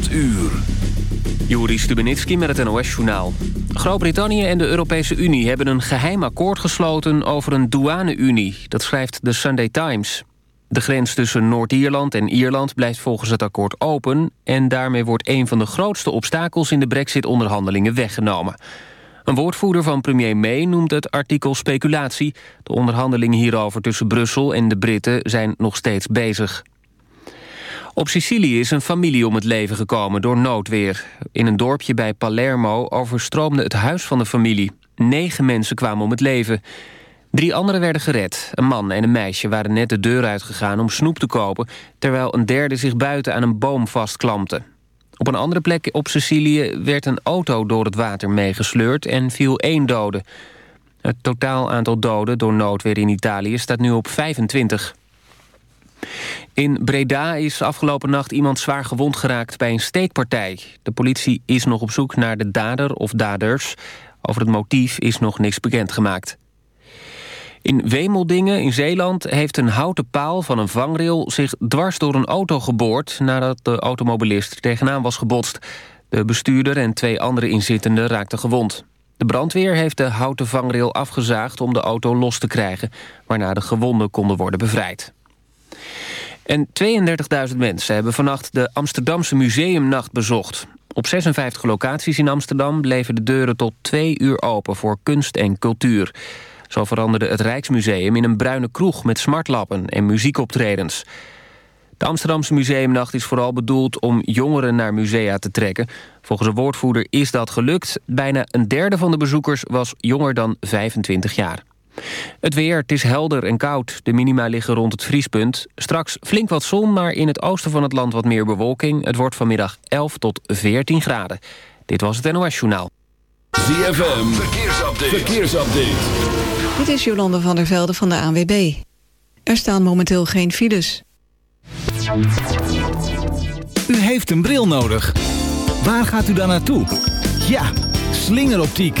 8 uur. Juri Stubenitski met het NOS-journaal. Groot-Brittannië en de Europese Unie hebben een geheim akkoord gesloten over een douane-unie. Dat schrijft de Sunday Times. De grens tussen Noord-Ierland en Ierland blijft volgens het akkoord open... en daarmee wordt een van de grootste obstakels in de brexit-onderhandelingen weggenomen. Een woordvoerder van premier May noemt het artikel speculatie. De onderhandelingen hierover tussen Brussel en de Britten zijn nog steeds bezig. Op Sicilië is een familie om het leven gekomen door noodweer. In een dorpje bij Palermo overstroomde het huis van de familie. Negen mensen kwamen om het leven. Drie anderen werden gered. Een man en een meisje waren net de deur uitgegaan om snoep te kopen... terwijl een derde zich buiten aan een boom vastklampte. Op een andere plek op Sicilië werd een auto door het water meegesleurd... en viel één dode. Het totaal aantal doden door noodweer in Italië staat nu op 25. In Breda is afgelopen nacht iemand zwaar gewond geraakt bij een steekpartij. De politie is nog op zoek naar de dader of daders. Over het motief is nog niks bekendgemaakt. In Wemeldingen in Zeeland heeft een houten paal van een vangrail... zich dwars door een auto geboord nadat de automobilist tegenaan was gebotst. De bestuurder en twee andere inzittenden raakten gewond. De brandweer heeft de houten vangrail afgezaagd om de auto los te krijgen... waarna de gewonden konden worden bevrijd. En 32.000 mensen hebben vannacht de Amsterdamse Museumnacht bezocht. Op 56 locaties in Amsterdam bleven de deuren tot twee uur open voor kunst en cultuur. Zo veranderde het Rijksmuseum in een bruine kroeg met smartlappen en muziekoptredens. De Amsterdamse Museumnacht is vooral bedoeld om jongeren naar musea te trekken. Volgens een woordvoerder is dat gelukt. Bijna een derde van de bezoekers was jonger dan 25 jaar. Het weer, het is helder en koud. De minima liggen rond het vriespunt. Straks flink wat zon, maar in het oosten van het land wat meer bewolking. Het wordt vanmiddag 11 tot 14 graden. Dit was het NOS Journaal. ZFM, verkeersupdate. verkeersupdate. Dit is Jolande van der Velde van de ANWB. Er staan momenteel geen files. U heeft een bril nodig. Waar gaat u dan naartoe? Ja, slingeroptiek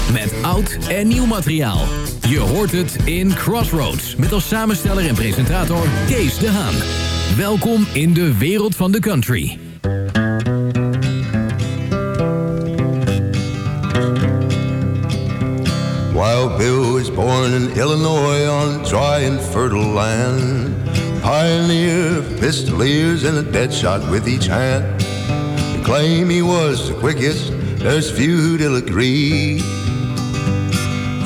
Met oud en nieuw materiaal. Je hoort het in Crossroads. Met als samensteller en presentator Kees de Haan. Welkom in de wereld van de country. Wild Bill was born in Illinois on dry and fertile land. Pioneer pistoliers and a dead shot with each hand. Claim he was the quickest, there's few who'll agree.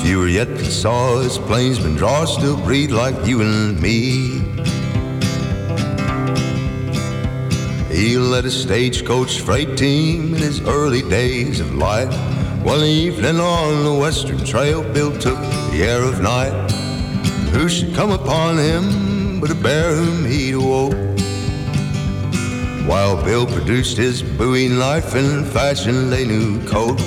Fewer yet that saw his plainsmen draw still breed like you and me. He led a stagecoach freight team in his early days of life. One evening on the western trail, Bill took the air of night. Who should come upon him but a bear whom he'd awoke? While Bill produced his bowie knife and fashioned a new coat.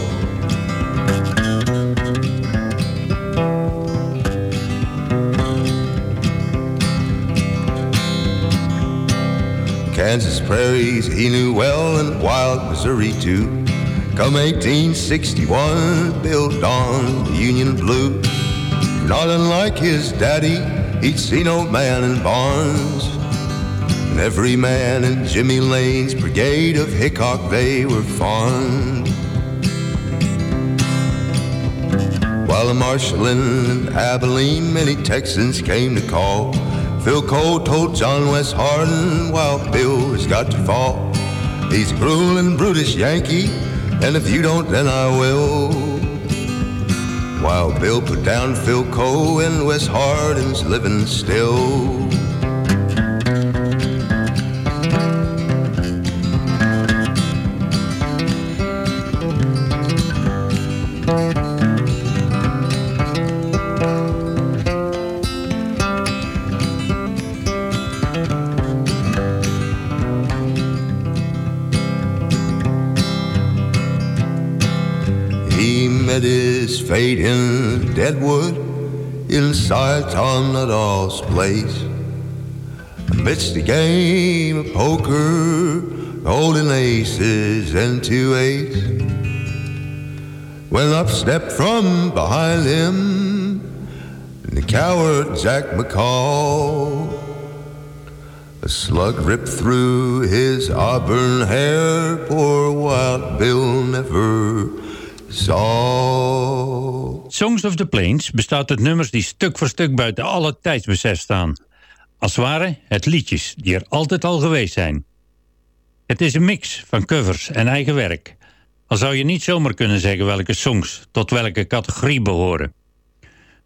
Kansas prairies he knew well and wild Missouri too. Come 1861, Bill donned the Union blue. Not unlike his daddy, he'd seen old man in barns. And every man in Jimmy Lane's brigade of Hickok they were fond. While a marshalling in Abilene, many Texans came to call. Phil Cole told John West Hardin while Bill got to fall. He's cruel and brutish Yankee, and if you don't, then I will. While Bill put down Phil Cole and West Hardin's living still. Inside Tom Nuttall's place. Amidst the game of poker, holding aces and two eights. Well, up stepped from behind him the coward Jack McCall. A slug ripped through his auburn hair, poor Wild Bill never Songs of the Plains bestaat uit nummers die stuk voor stuk buiten alle tijdsbesef staan. Als ware het liedjes die er altijd al geweest zijn. Het is een mix van covers en eigen werk. Al zou je niet zomaar kunnen zeggen welke songs tot welke categorie behoren.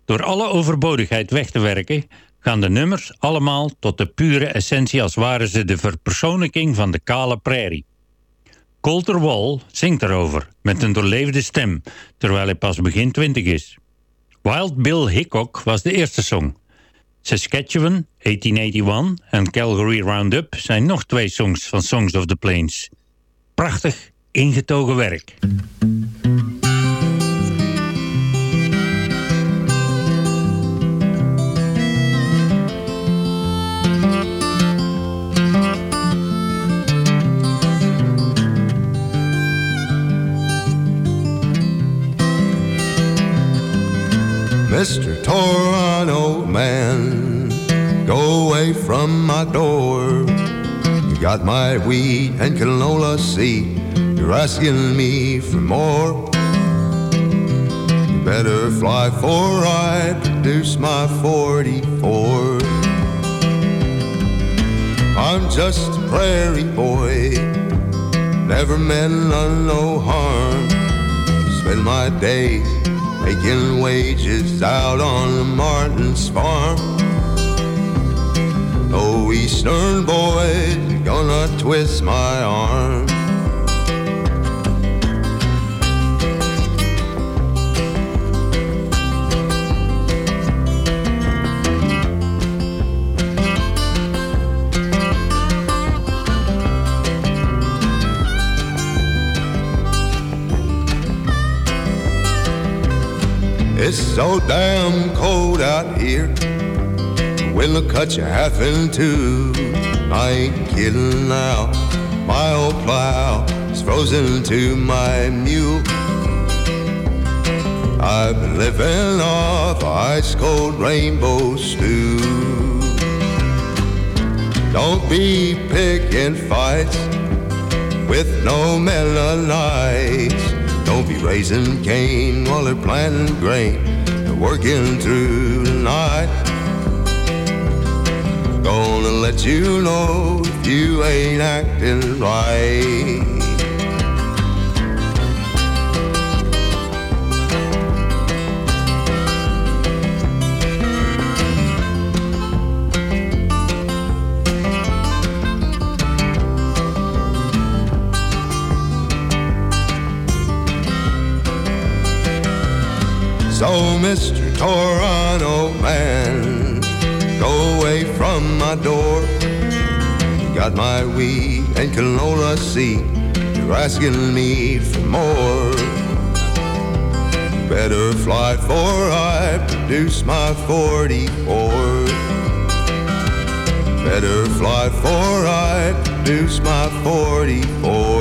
Door alle overbodigheid weg te werken gaan de nummers allemaal tot de pure essentie als waren ze de verpersoonlijking van de kale prairie. Colter Wall zingt erover met een doorleefde stem, terwijl hij pas begin twintig is. Wild Bill Hickok was de eerste song. Saskatchewan, 1881 en Calgary Roundup zijn nog twee songs van Songs of the Plains. Prachtig ingetogen werk. Man, go away from my door. You got my wheat and canola seed. You're asking me for more. You better fly for I produce my 44. I'm just a prairie boy, never meant none no harm. Spend my days making wages out on the Martin's farm. No eastern boys gonna twist my arm. It's so damn cold out here. The wind will cut you half in two. I ain't kidding now. My old plow is frozen to my mule. I've been living off ice cold rainbow stew. Don't be picking fights with no Mennonites. Don't be raising cane while they're planting grain. They're working through the night. Gonna let you know if you ain't acting right. So, Mr. Toronto man, go away from my door. Got my wheat and canola seed. You're asking me for more. Better fly for I produce my 44. better fly, for I produce my 44.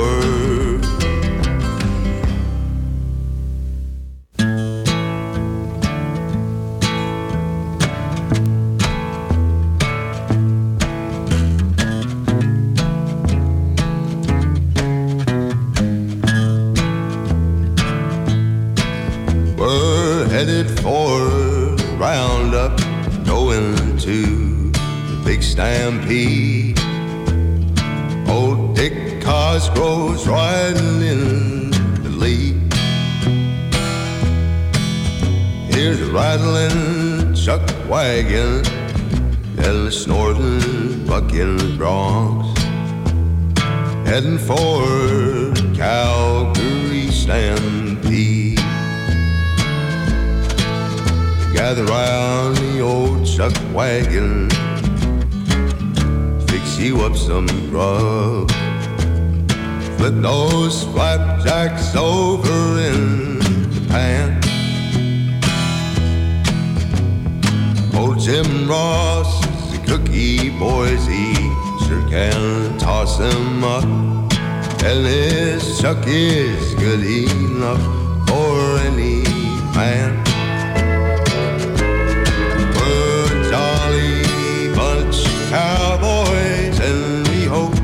Jim Ross is a cookie boys he sure can toss him up. And his chuck is good enough for any man. We're jolly bunch cowboys, and we hope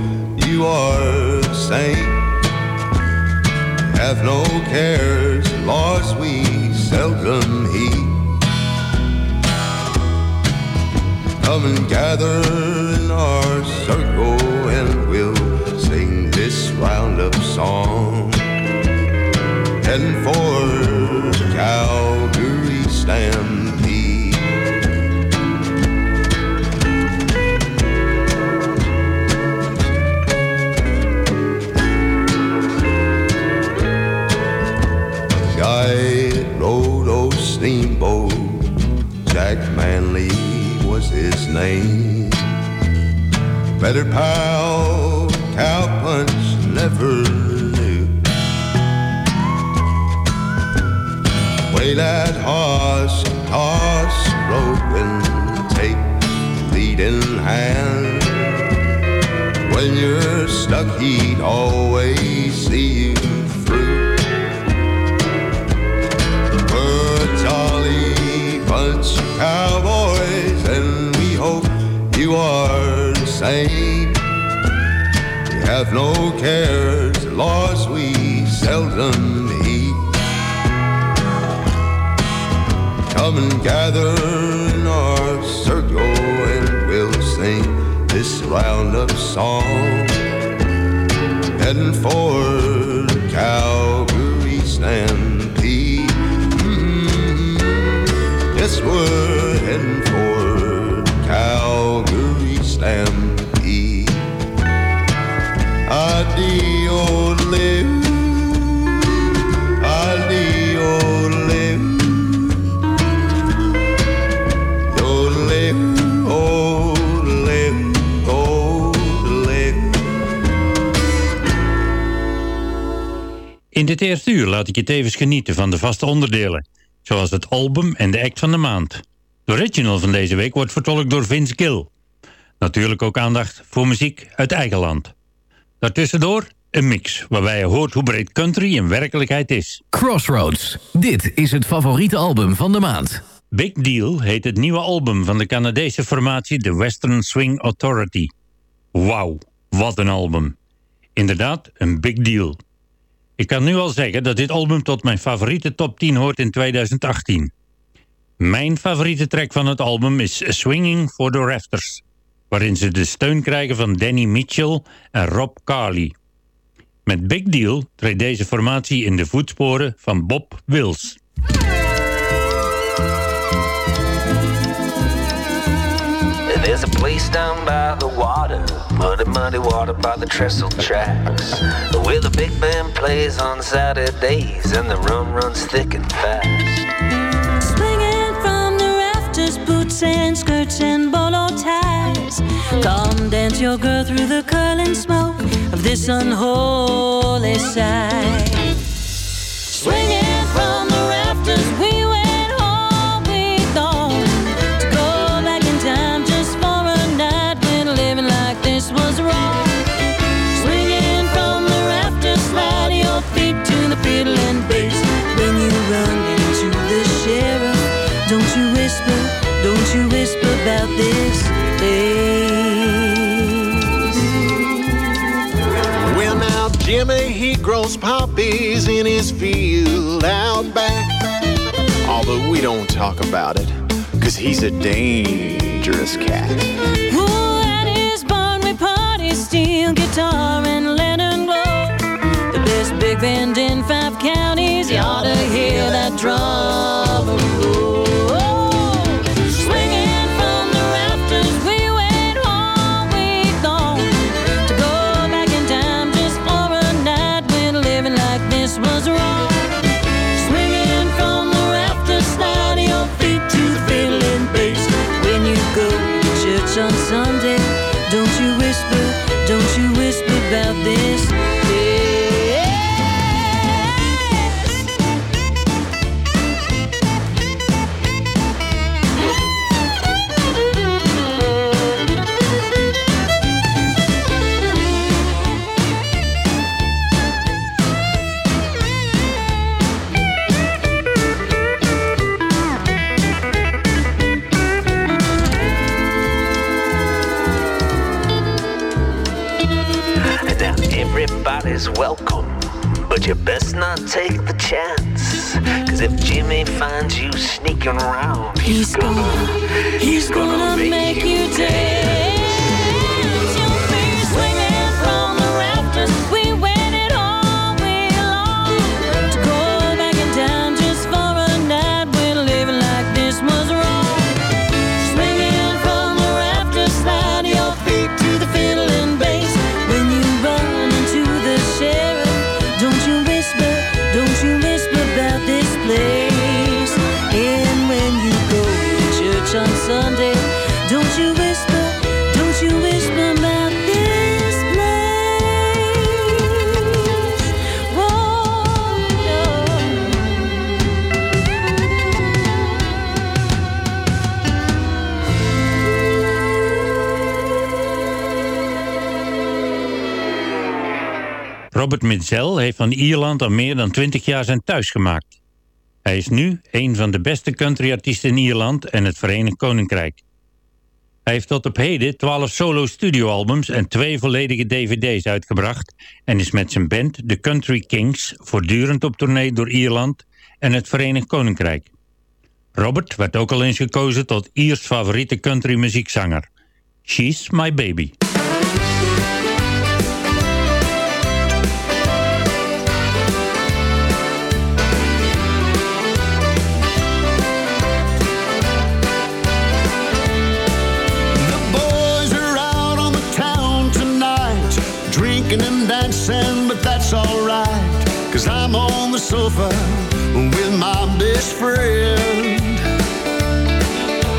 you are the same. Have no cares, laws we Come and gather in our circle, and we'll sing this roundup song. Heading for Calgary Stampede. Name. Better pal, cowpunch never knew. Way that horse, toss rope and take lead in hand. When you're stuck, he'd always see you through. We're a jolly bunch you are the same. We have no cares, laws we seldom heed. Come and gather in our circle, and we'll sing this roundup song. Heading for Calgary Stampede. Mm, Yes, we're heading In dit eerste uur laat ik je tevens genieten van de vaste onderdelen, zoals het album en de act van de maand. De original van deze week wordt vertolkt door Vince Gill. Natuurlijk ook aandacht voor muziek uit eigen land. Daartussendoor een mix, waarbij je hoort hoe breed country in werkelijkheid is. Crossroads. Dit is het favoriete album van de maand. Big Deal heet het nieuwe album van de Canadese formatie The Western Swing Authority. Wauw, wat een album. Inderdaad, een big deal. Ik kan nu al zeggen dat dit album tot mijn favoriete top 10 hoort in 2018. Mijn favoriete track van het album is Swinging for the Rafters, waarin ze de steun krijgen van Danny Mitchell en Rob Carley. Met Big Deal treedt deze formatie in de voetsporen van Bob Wills. There's a place down by the water, muddy, muddy water by the trestle tracks, where the big band plays on Saturdays and the rum runs thick and fast. Rafters, boots and skirts and bolo ties. Come dance your girl through the curling smoke of this unholy sight. Swinging talk about it, cause he's a dangerous cat. Ooh, at his barn we party, steel guitar and lantern glow. The best big band in five counties, you ought to hear that drum Sun. Everybody's welcome, but you best not take the chance. Cause if Jimmy finds you sneaking around, he's, gonna, he's gonna, make, you dance. Mitchell heeft van Ierland al meer dan 20 jaar zijn thuis gemaakt. Hij is nu een van de beste countryartiesten in Ierland en het Verenigd Koninkrijk. Hij heeft tot op heden 12 solo studioalbums en twee volledige dvd's uitgebracht en is met zijn band The Country Kings voortdurend op tournee door Ierland en het Verenigd Koninkrijk. Robert werd ook al eens gekozen tot Iers favoriete country muziekzanger. She's My Baby. Drinking and dancing, but that's alright. Cause I'm on the sofa with my best friend.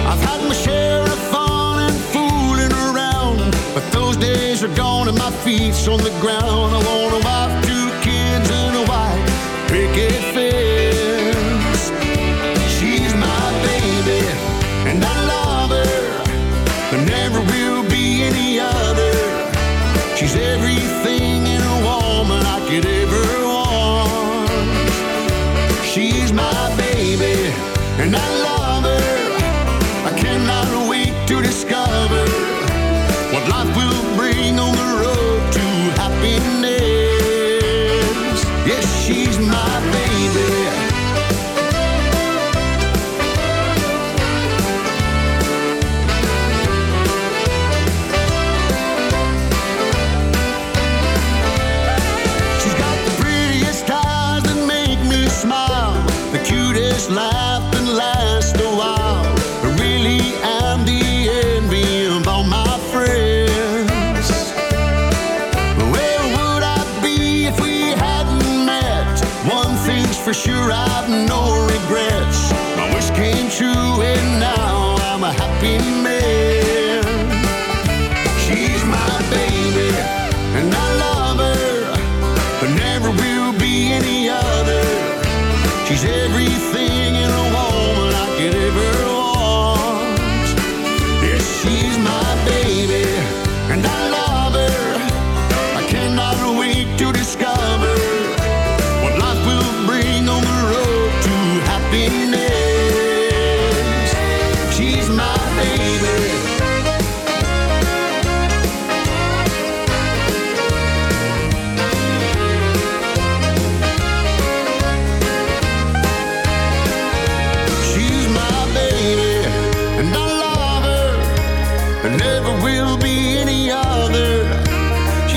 I've had my share of fun and fooling around, but those days are gone and my feet's on the ground. I want a wife, two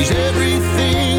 She's everything.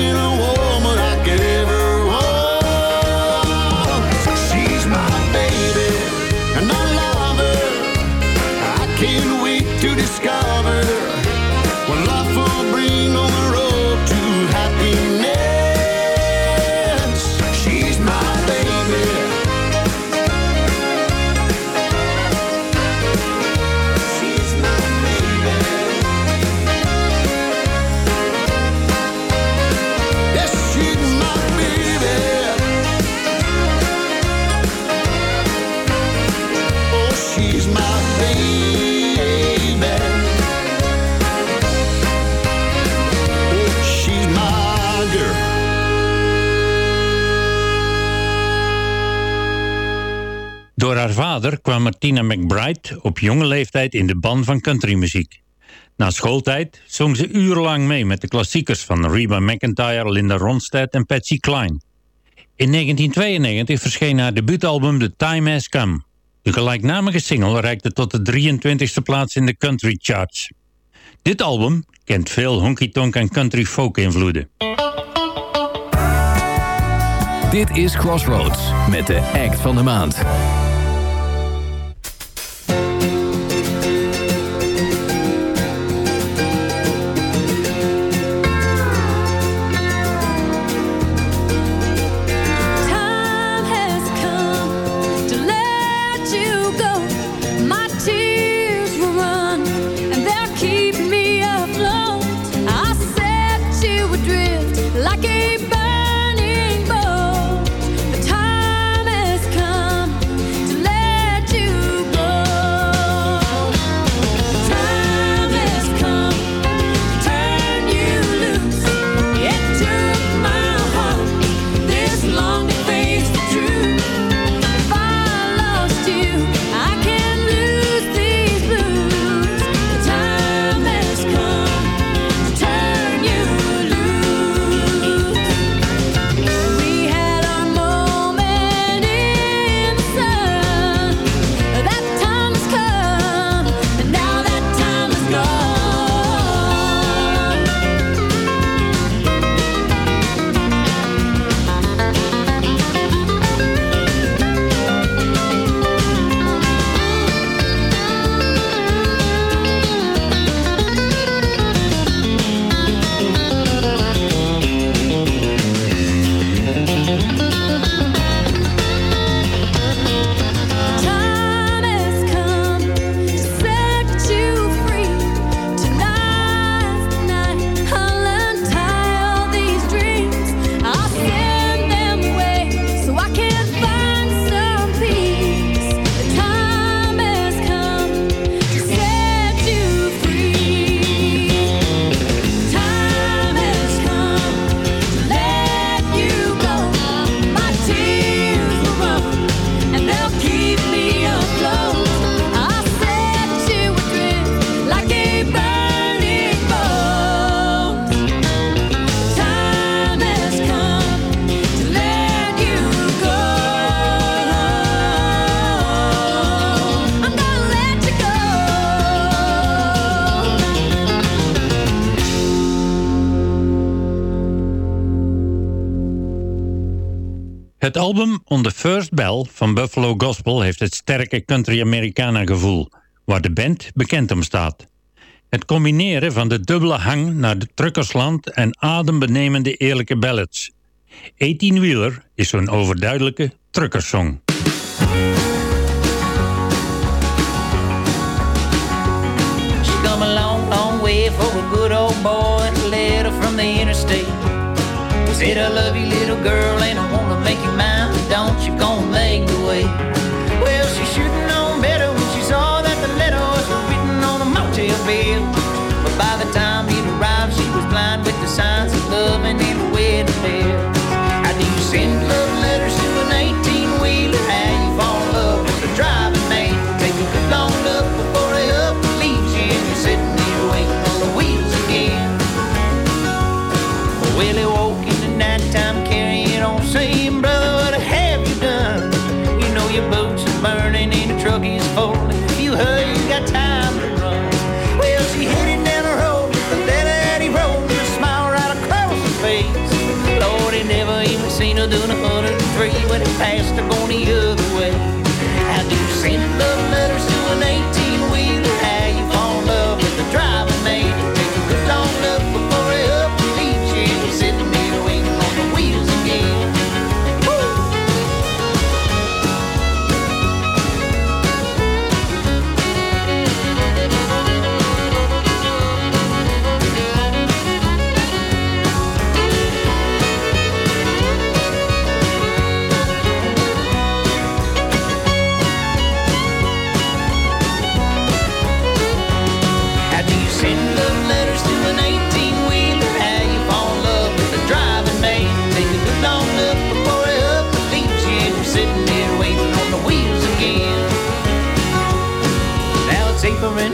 Martina McBride op jonge leeftijd in de ban van countrymuziek. Na schooltijd zong ze urenlang mee met de klassiekers van Reba McEntire, Linda Ronstadt en Patsy Cline. In 1992 verscheen haar debuutalbum The Time Has Come. De gelijknamige single reikte tot de 23e plaats in de country charts. Dit album kent veel honky-tonk en country folk invloeden. Dit is Crossroads met de act van de maand. Het album On the First Bell van Buffalo Gospel heeft het sterke country Americana gevoel, waar de band bekend om staat. Het combineren van de dubbele hang naar de truckersland en adembenemende eerlijke ballads. 18-wheeler is zo'n overduidelijke truckersong. She's come a long, long way for a good old boy letter from the interstate. Said I love you, little girl, and I wanna make you mine. but Don't you gonna make the way? Well, she should've known better when she saw that the letter was written on a motel bill. But by the time it arrived, she was blind with the signs of love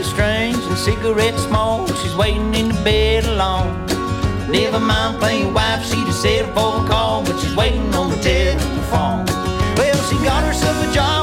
strange and cigarette smoke. She's waiting in the bed alone. Never mind playing wife, she just said a call, but she's waiting on the telephone. Well, she got herself a job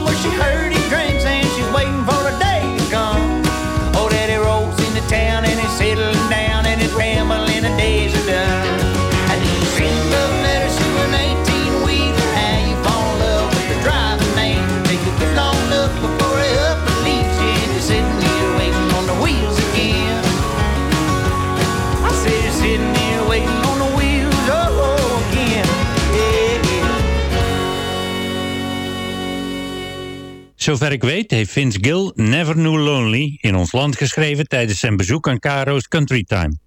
Zover ik weet heeft Vince Gill Never Knew Lonely in ons land geschreven tijdens zijn bezoek aan Caro's Country Time.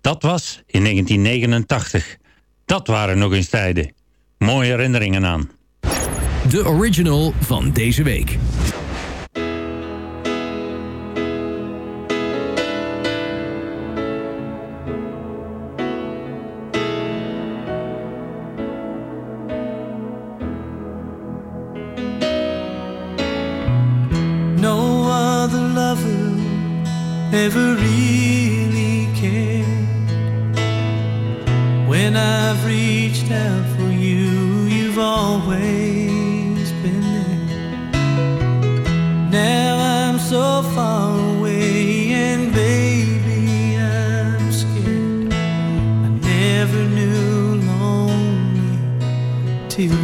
Dat was in 1989. Dat waren nog eens tijden. Mooie herinneringen aan. De original van deze week. Ever really cared. When I've reached out for you, you've always been there. Now I'm so far away, and baby, I'm scared. I never knew lonely till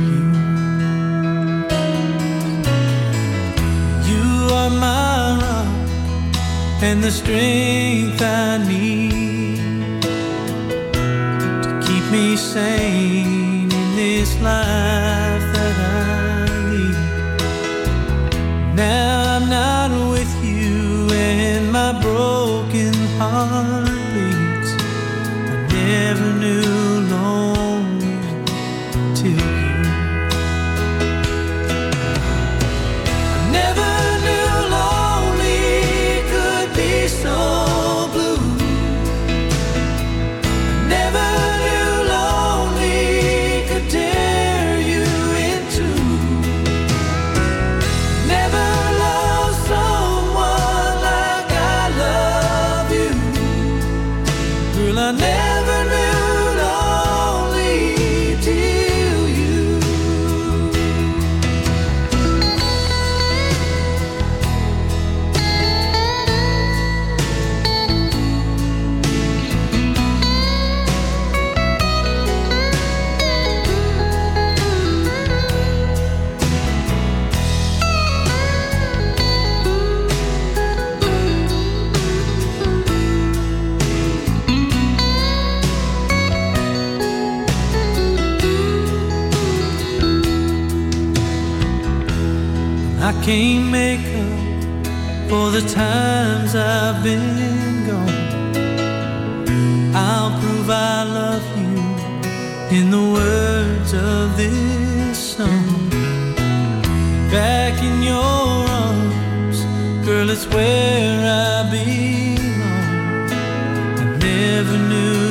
and the strength I need to keep me sane in this life can't make up for the times I've been gone. I'll prove I love you in the words of this song. Back in your arms, girl, it's where I belong. I never knew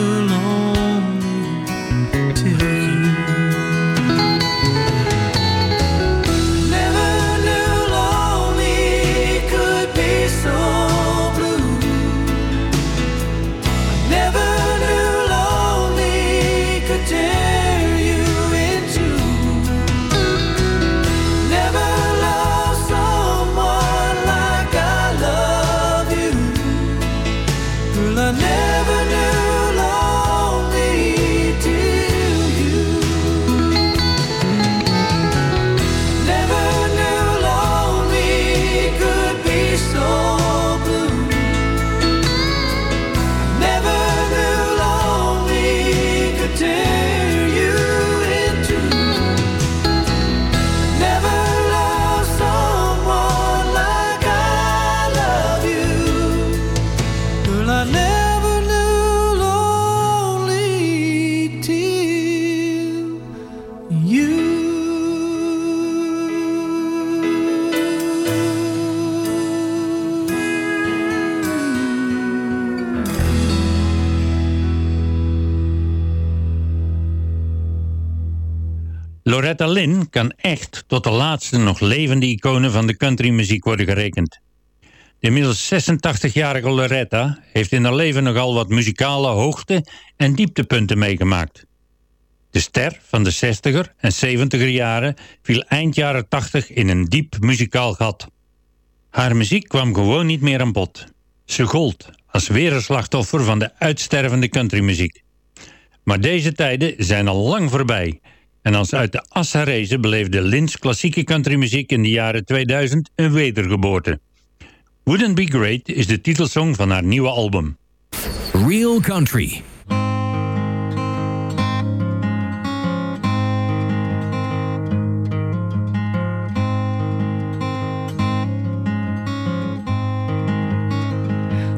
Loretta Lynn kan echt tot de laatste nog levende iconen van de countrymuziek worden gerekend. De inmiddels 86-jarige Loretta heeft in haar leven nogal wat muzikale hoogte- en dieptepunten meegemaakt. De ster van de 60er en 70er jaren viel eind jaren 80 in een diep muzikaal gat. Haar muziek kwam gewoon niet meer aan bod. Ze gold als weer van de uitstervende countrymuziek. Maar deze tijden zijn al lang voorbij. En als uit de as herrezen beleefde Lynch klassieke countrymuziek in de jaren 2000 een wedergeboorte. Wouldn't Be Great is de titelsong van haar nieuwe album. Real Country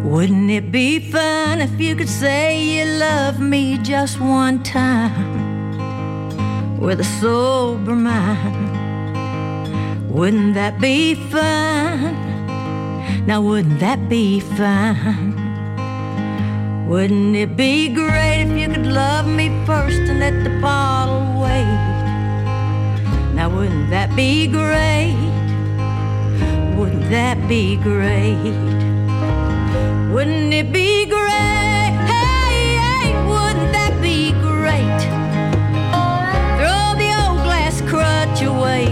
Wouldn't it be fun if you could say you love me just one time with a sober mind? Wouldn't that be fun? Now, wouldn't that be fun? Wouldn't it be great if you could love me first and let the bottle wait? Now, wouldn't that be great? Wouldn't that be great? Wouldn't it be great? Hey, hey, wouldn't that be great? Glass crutch away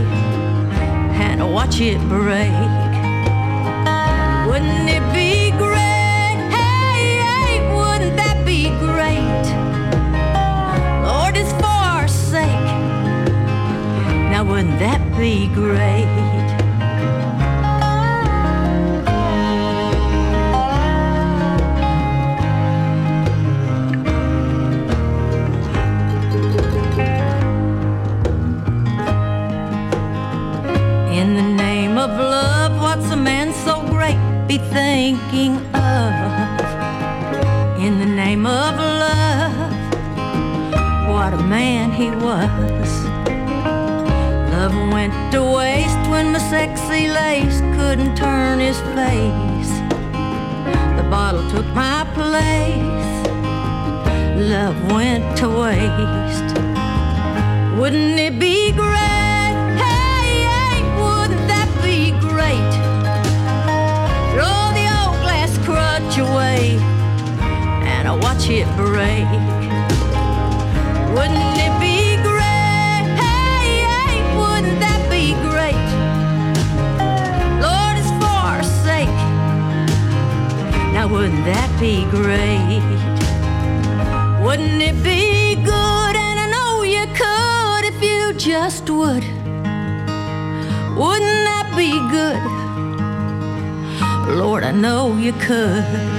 and watch it break. Wouldn't it be great? Hey, hey, wouldn't that be great? Lord, it's for our sake. Now, wouldn't that be great? Be thinking of in the name of love. What a man he was. Love went to waste when my sexy lace couldn't turn his face. The bottle took my place. Love went to waste. Wouldn't it be great? It break. Wouldn't it be great? Hey, hey, wouldn't that be great? Lord, it's for our sake. Now, wouldn't that be great? Wouldn't it be good? And I know you could if you just would. Wouldn't that be good? Lord, I know you could.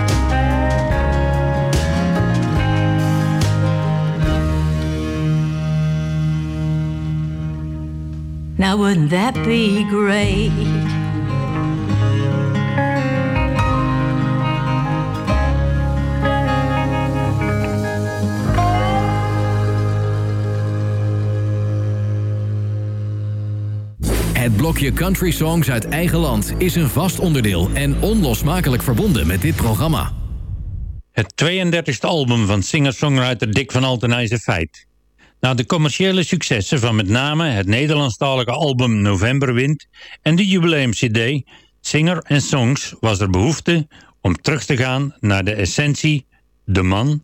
Now, wouldn't that be great? Het blokje Country Songs uit eigen land is een vast onderdeel en onlosmakelijk verbonden met dit programma. Het 32e album van singer-songwriter Dick van Alten is een feit. Na de commerciële successen van met name het Nederlandstalige album Novemberwind en de jubileum-cd Singer en Songs was er behoefte om terug te gaan naar de essentie, de man,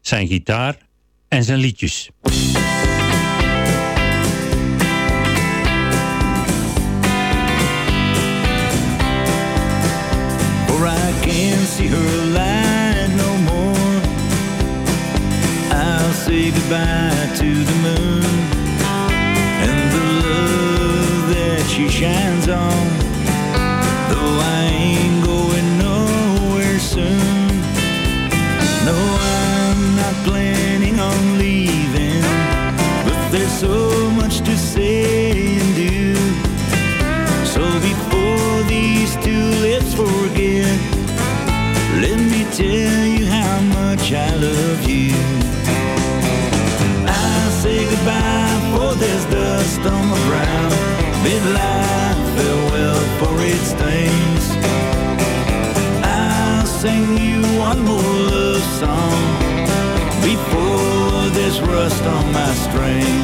zijn gitaar en zijn liedjes. I can't see her light no more I'll say goodbye strange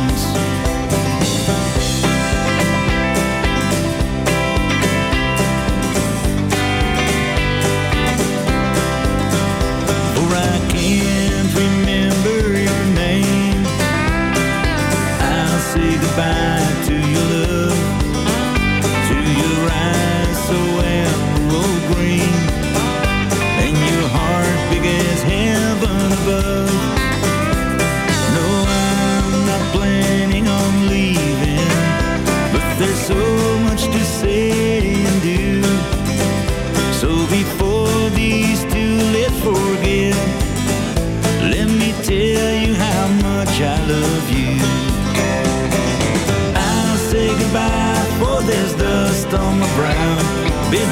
before these two let's forget, let me tell you how much I love you. I'll say goodbye, for there's dust on the brown. Bid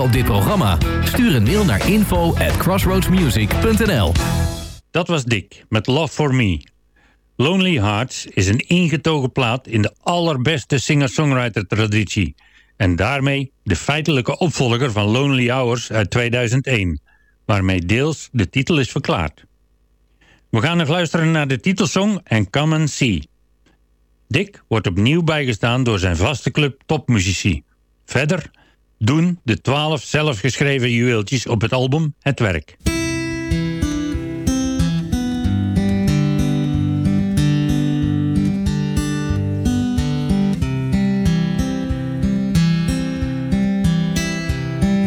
op dit programma? Stuur een mail naar info at crossroadsmusic.nl Dat was Dick met Love for Me. Lonely Hearts is een ingetogen plaat in de allerbeste singer-songwriter-traditie. En daarmee de feitelijke opvolger van Lonely Hours uit 2001, waarmee deels de titel is verklaard. We gaan nog luisteren naar de titelsong en Come and See. Dick wordt opnieuw bijgestaan door zijn vaste club topmuzici. Verder doen de twaalf zelfgeschreven juweeltjes op het album het werk.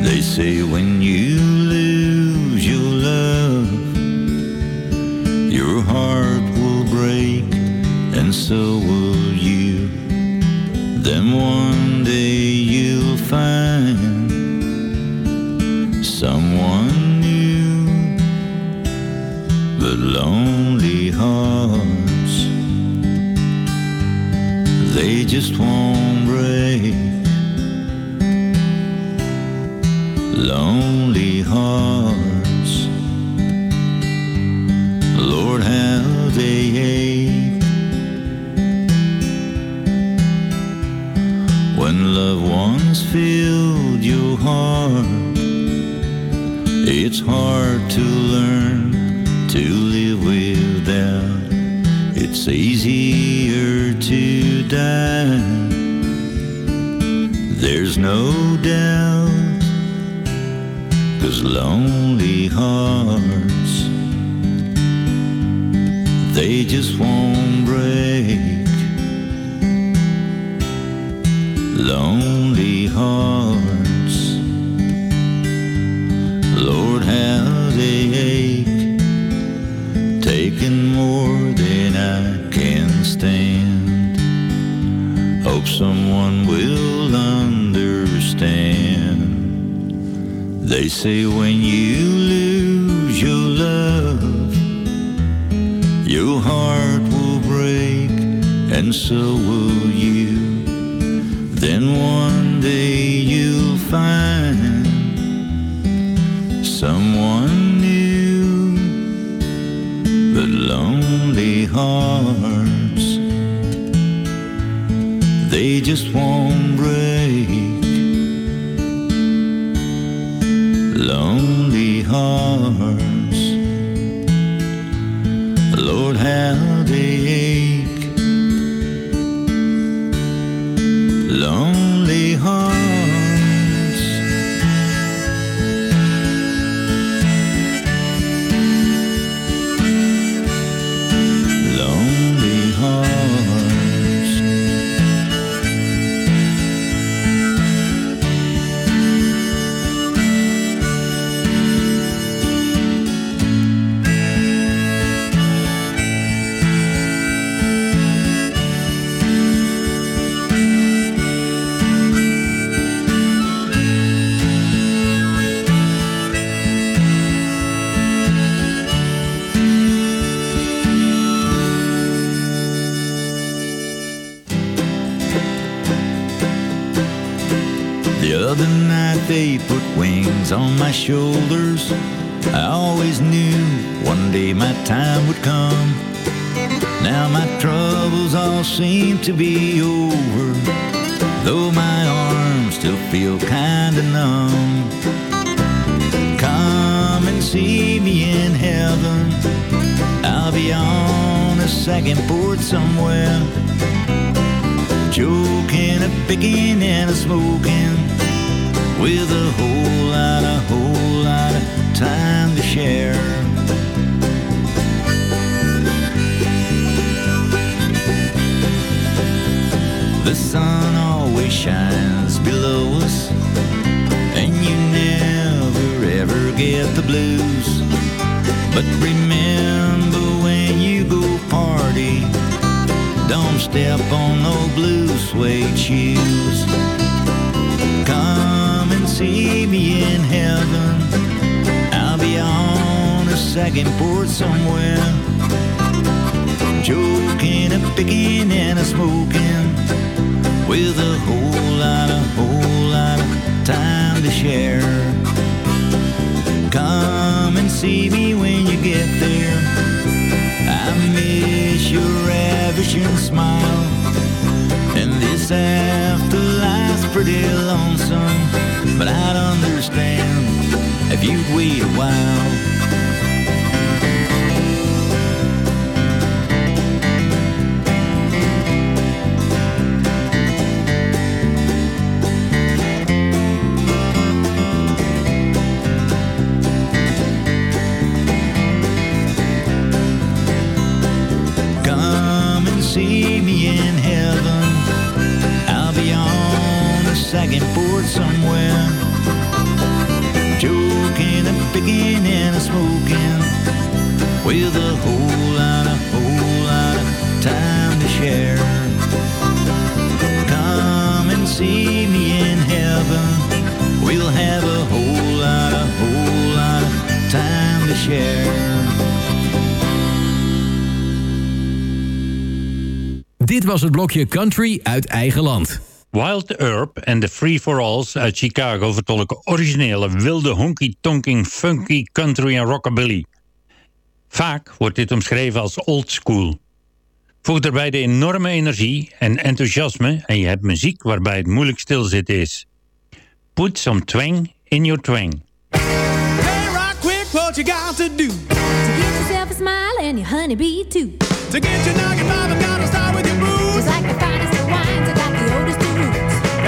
They say when you lose your love, your heart will break, and so will you. Then one day find someone new, but lonely hearts, they just won't break. lonely hearts. Lord, how they ache when loved ones filled your heart. It's hard to learn to live without. It's easier to die. There's no doubt. Cause lonely hearts, they just won't Lonely hearts, Lord, how they ache, taking more than I can stand. Hope someone will understand They say when you lose your love, your heart will break, and so will you. Then one day you'll find someone new, but lonely hearts, they just won't my time would come. Now my troubles all seem to be over, though my arms still feel kinda numb. Come and see me in heaven. I'll be on a second port somewhere joking, a picking, and a smoking with a whole lot, a whole lot of time to share. Sun always shines below us, and you never ever get the blues. But remember when you go party, don't step on no blue suede shoes. Come and see me in heaven. I'll be on a second port somewhere. Joking, a picking, and a smoking. With a whole lot, a whole lot of time to share. Come and see me when you get there. I miss your ravishing smile. And this afterlife's pretty lonesome. But I'd understand if you'd wait a while. Picking and a smoking. With a whole lot, a whole lot of time to share. Come and see me in heaven. We'll have a whole lot, a whole lot of time to share. Dit was het blokje Country uit eigen land. Wild Herb en de Free For Alls uit Chicago vertolken originele, wilde, honky-tonking, funky, country en rockabilly. Vaak wordt dit omschreven als old school. Voeg daarbij de enorme energie en enthousiasme en je hebt muziek waarbij het moeilijk stilzitten is. Put some twang in your twang. Hey, rock quick, what you got to do? To get yourself a smile and your honeybee too. To get your nugget mama, gotta start with your booze.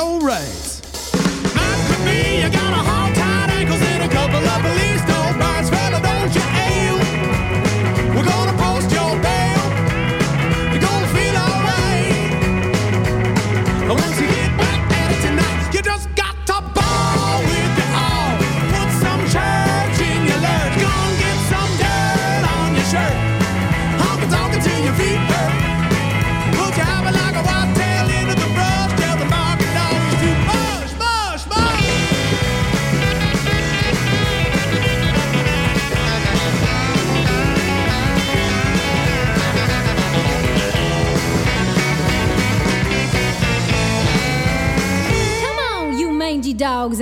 All right.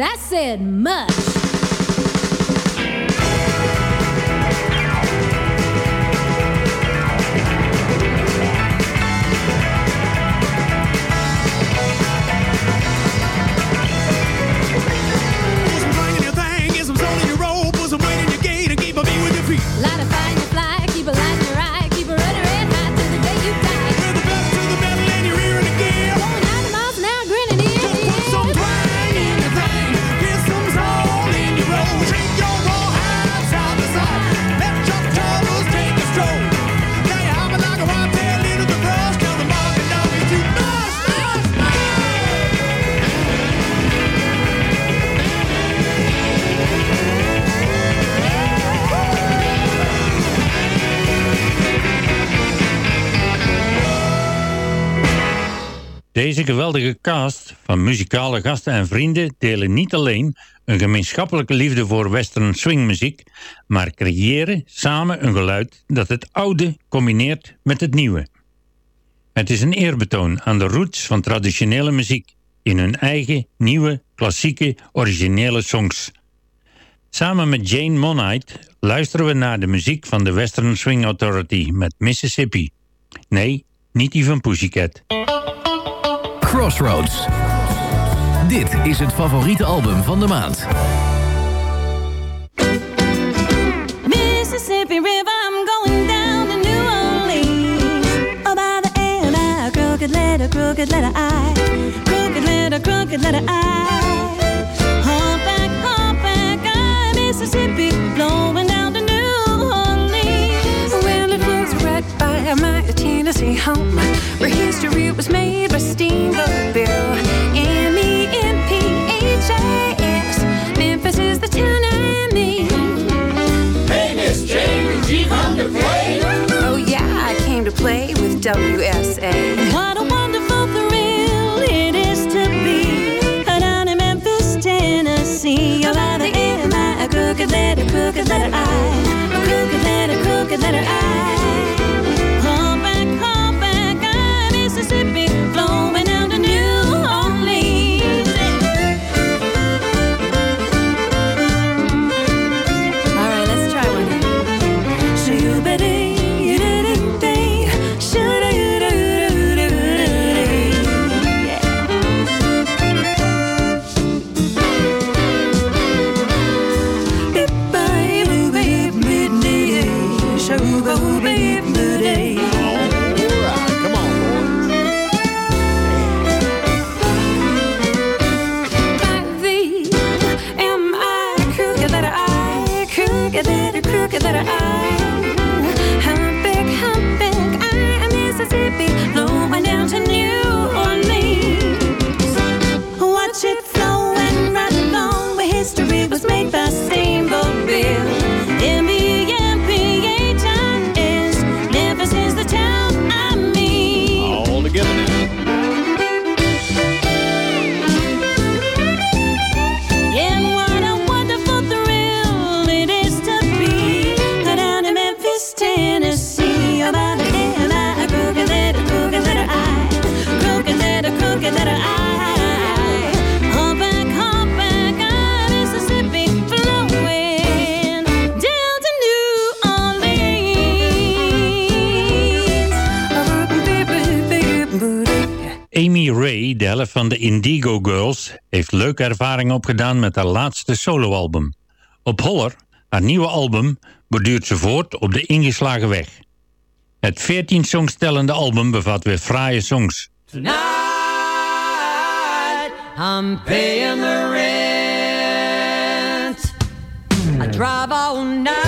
I said much. Deze geweldige cast van muzikale gasten en vrienden delen niet alleen een gemeenschappelijke liefde voor western swingmuziek, maar creëren samen een geluid dat het oude combineert met het nieuwe. Het is een eerbetoon aan de roots van traditionele muziek in hun eigen, nieuwe, klassieke, originele songs. Samen met Jane Monite luisteren we naar de muziek van de Western Swing Authority met Mississippi. Nee, niet die van Pussycat. Crossroads. Dit is het favoriete album van de maand. Mississippi River, I'm going down to New Orleans. Oh, by the end, I crooked letter, crooked letter I, crooked letter, crooked letter I. Humpback, humpback, I, Mississippi, flowing down by my Tennessee home where history was made by Steamboat Bill. M-E-M-P-H-I-S. Memphis is the town I mean. Hey, Miss Jane, did you come to play? Oh, yeah, I came to play with WSA. What helft van de Indigo Girls heeft leuke ervaring opgedaan met haar laatste soloalbum. Op Holler, haar nieuwe album, borduurt ze voort op de ingeslagen weg. Het 14 songs tellende album bevat weer fraaie songs. Tonight, I'm paying the rent. I drive all night.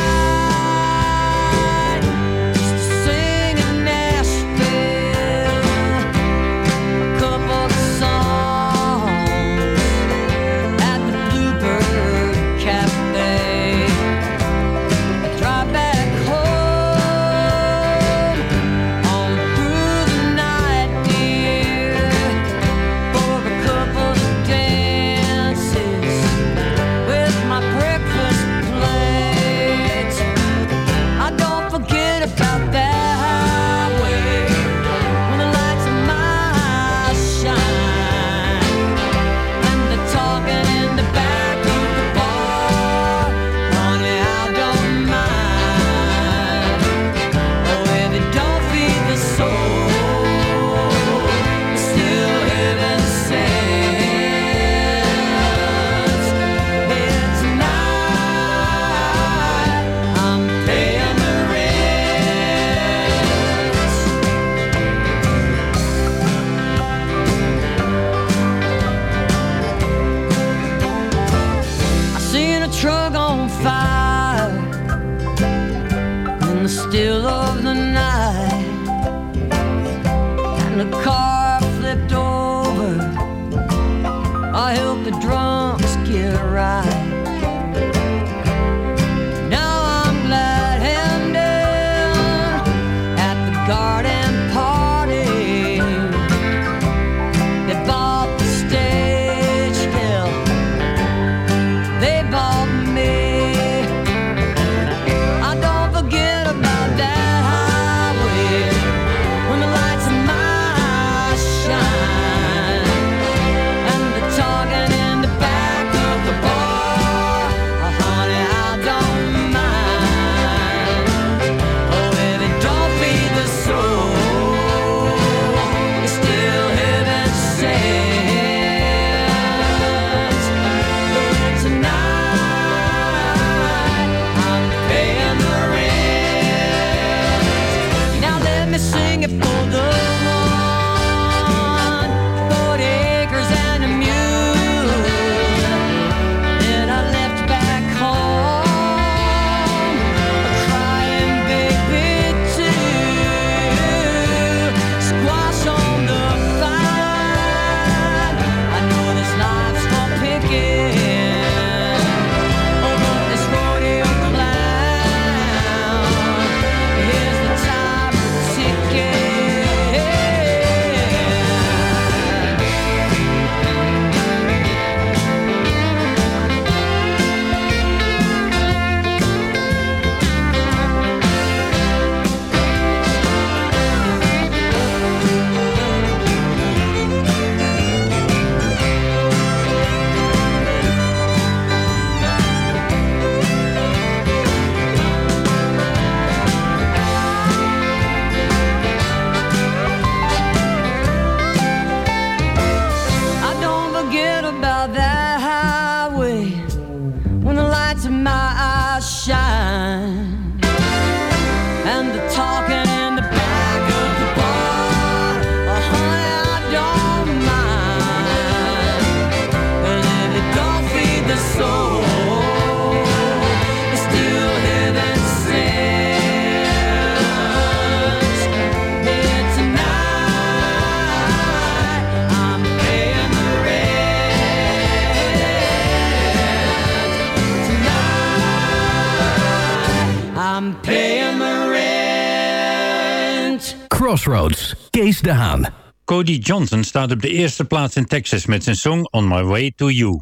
Crossroads, Kees de Haan. Cody Johnson staat op de eerste plaats in Texas met zijn song On My Way To You.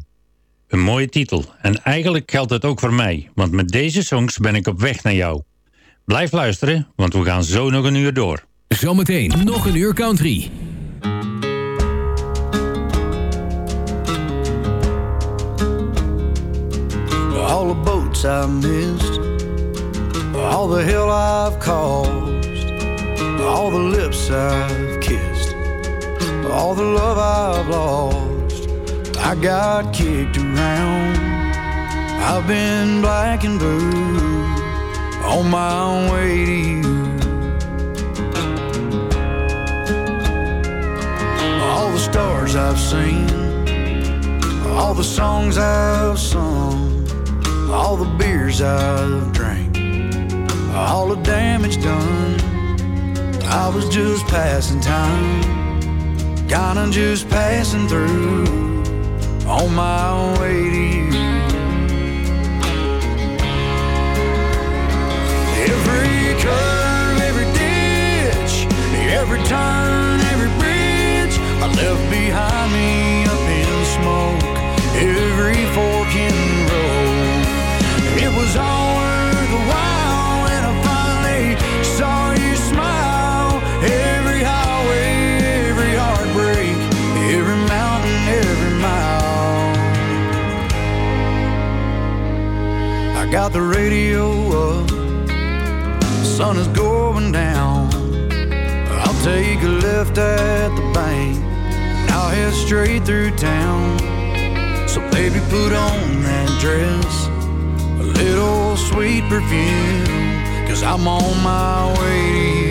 Een mooie titel, en eigenlijk geldt dat ook voor mij, want met deze songs ben ik op weg naar jou. Blijf luisteren, want we gaan zo nog een uur door. Zometeen nog een uur country. All the boats I missed, all the hill I've called. all the lips I've kissed, all the love I've lost. I got kicked around. I've been black and blue on my way to you. All the stars I've seen, all the songs I've sung, all the beers I've drank, all the damage done. I was just passing time, kinda just passing through, on my way to you. Every curve, every ditch, every turn, every bridge I left behind I got the radio up sun is going down. I'll take a left at the bank, and I'll head straight through town. So baby, put on that dress, a little sweet perfume, cause I'm on my way to you.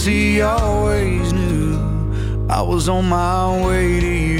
Guess He always knew I was on my way to you.